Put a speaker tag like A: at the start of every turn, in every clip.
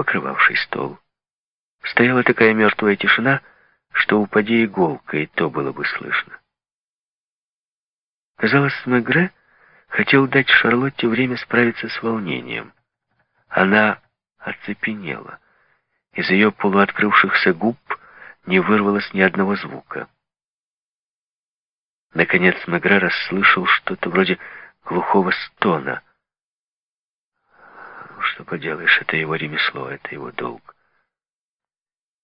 A: покрывавший стол. Стояла такая мертвая тишина, что упади иголка, и то было бы слышно. Казалось, Мегре хотел дать Шарлотте время справиться с волнением. Она оцепенела. Из ее полуоткрывшихся губ не вырвалось ни одного звука. Наконец Мегре расслышал что-то вроде глухого стона. Что поделаешь, это его ремесло, это его долг.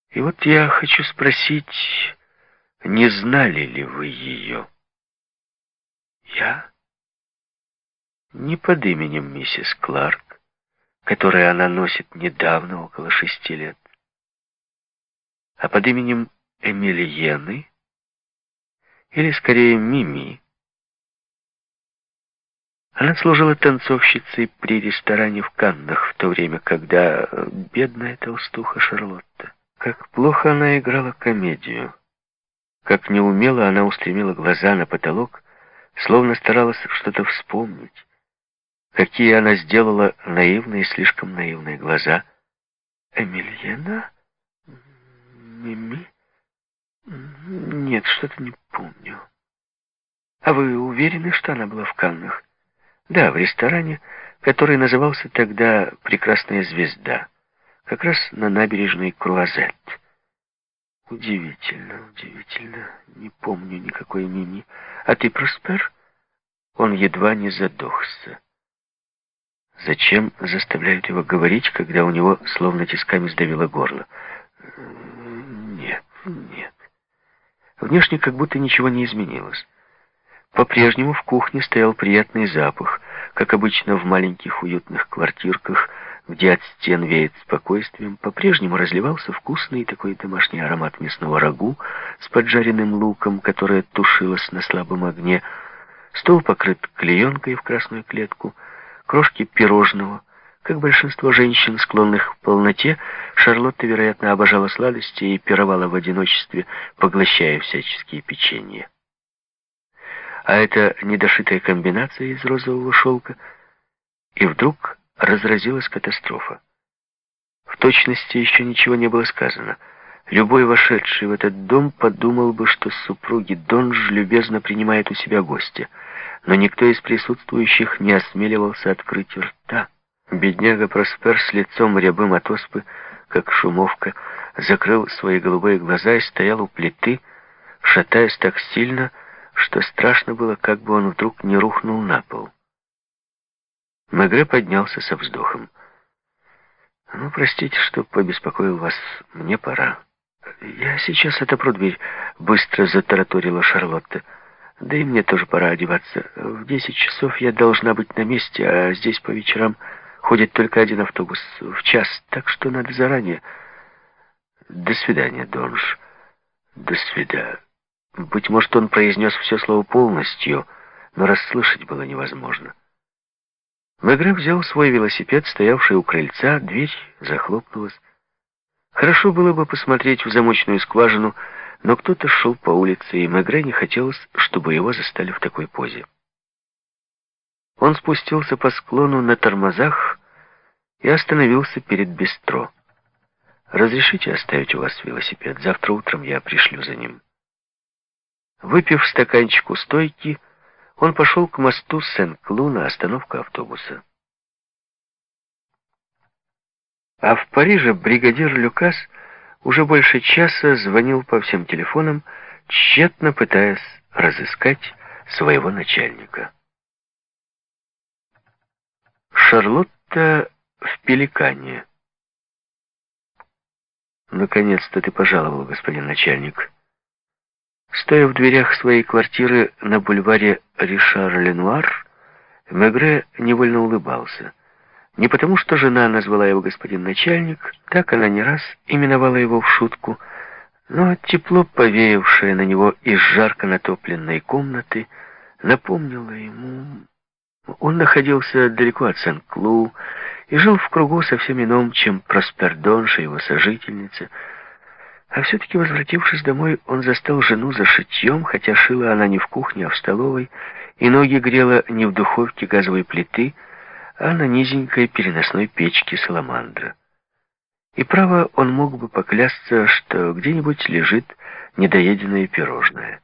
A: И вот я хочу спросить, не знали ли вы ее? Я? Не под именем миссис Кларк, которое она носит недавно, около шести лет, а под именем Эмилиены, или скорее Мими. Она служила танцовщицей при ресторане в Каннах в то время, когда бедная толстуха Шарлотта. Как плохо она играла комедию. Как неумело она устремила глаза на потолок, словно старалась что-то вспомнить. Какие она сделала наивные, слишком наивные глаза. «Эмильена? Мими? Нет, что-то не помню. А вы уверены, что она была в Каннах? Да, в ресторане, который назывался тогда «Прекрасная звезда», как раз на набережной Круазет. Удивительно, удивительно. Не помню никакой Мими. А ты, Проспер? Он едва не задохся. Зачем заставляют его говорить, когда у него словно тисками сдавило горло? Нет, нет. Внешне как будто ничего не изменилось. По-прежнему в кухне стоял приятный запах, как обычно в маленьких уютных квартирках, где от стен веет спокойствием, по-прежнему разливался вкусный такой домашний аромат мясного рагу с поджаренным луком, которое тушилось на слабом огне. Стол покрыт клеенкой в красную клетку, крошки пирожного. Как большинство женщин, склонных к полноте, Шарлотта, вероятно, обожала сладости и пировала в одиночестве, поглощая всяческие печенья. А это недошитая комбинация из розового шелка. И вдруг разразилась катастрофа. В точности еще ничего не было сказано. Любой вошедший в этот дом подумал бы, что супруги Донж любезно принимают у себя гостя, но никто из присутствующих не осмеливался открыть рта. Бедняга Проспер с лицом рябым от оспы, как шумовка, закрыл свои голубые глаза и стоял у плиты, шатаясь так сильно, что страшно было, как бы он вдруг не рухнул на пол. Мегре поднялся со вздохом. «Ну, простите, что побеспокоил вас. Мне пора». «Я сейчас отопру дверь», — быстро затараторила Шарлотта. «Да и мне тоже пора одеваться. В десять часов я должна быть на месте, а здесь по вечерам ходит только один автобус в час, так что надо заранее». «До свидания, Донж. До свидания». Быть может, он произнес все слово полностью, но расслышать было невозможно. Мегре взял свой велосипед, стоявший у крыльца, дверь захлопнулась. Хорошо было бы посмотреть в замочную скважину, но кто-то шел по улице, и Мегре не хотелось, чтобы его застали в такой позе. Он спустился по склону на тормозах и остановился перед бистро. «Разрешите оставить у вас велосипед? Завтра утром я пришлю за ним». Выпив стаканчик у стойки, он пошел к мосту Сен-Клу на остановку автобуса. А в Париже бригадир Люкас уже больше часа звонил по всем телефонам, тщетно пытаясь разыскать своего начальника. Шарлотта в Пеликане. «Наконец-то ты пожаловал, господин начальник», Стоя в дверях своей квартиры на бульваре Ришар-Ленуар, Мегре невольно улыбался. Не потому, что жена назвала его господин начальник, так она не раз именовала его в шутку, но тепло, повеявшее на него из жарко натопленной комнаты, напомнило ему... Он находился далеко от Сен-Клу и жил в кругу совсем ином, чем Проспердонша, его сожительница — а все-таки, возвратившись домой, он застал жену за шитьем, хотя шила она не в кухне, а в столовой, и ноги грела не в духовке газовой плиты, а на низенькой переносной печке саламандра. И право, он мог бы поклясться, что где-нибудь лежит недоеденное пирожное.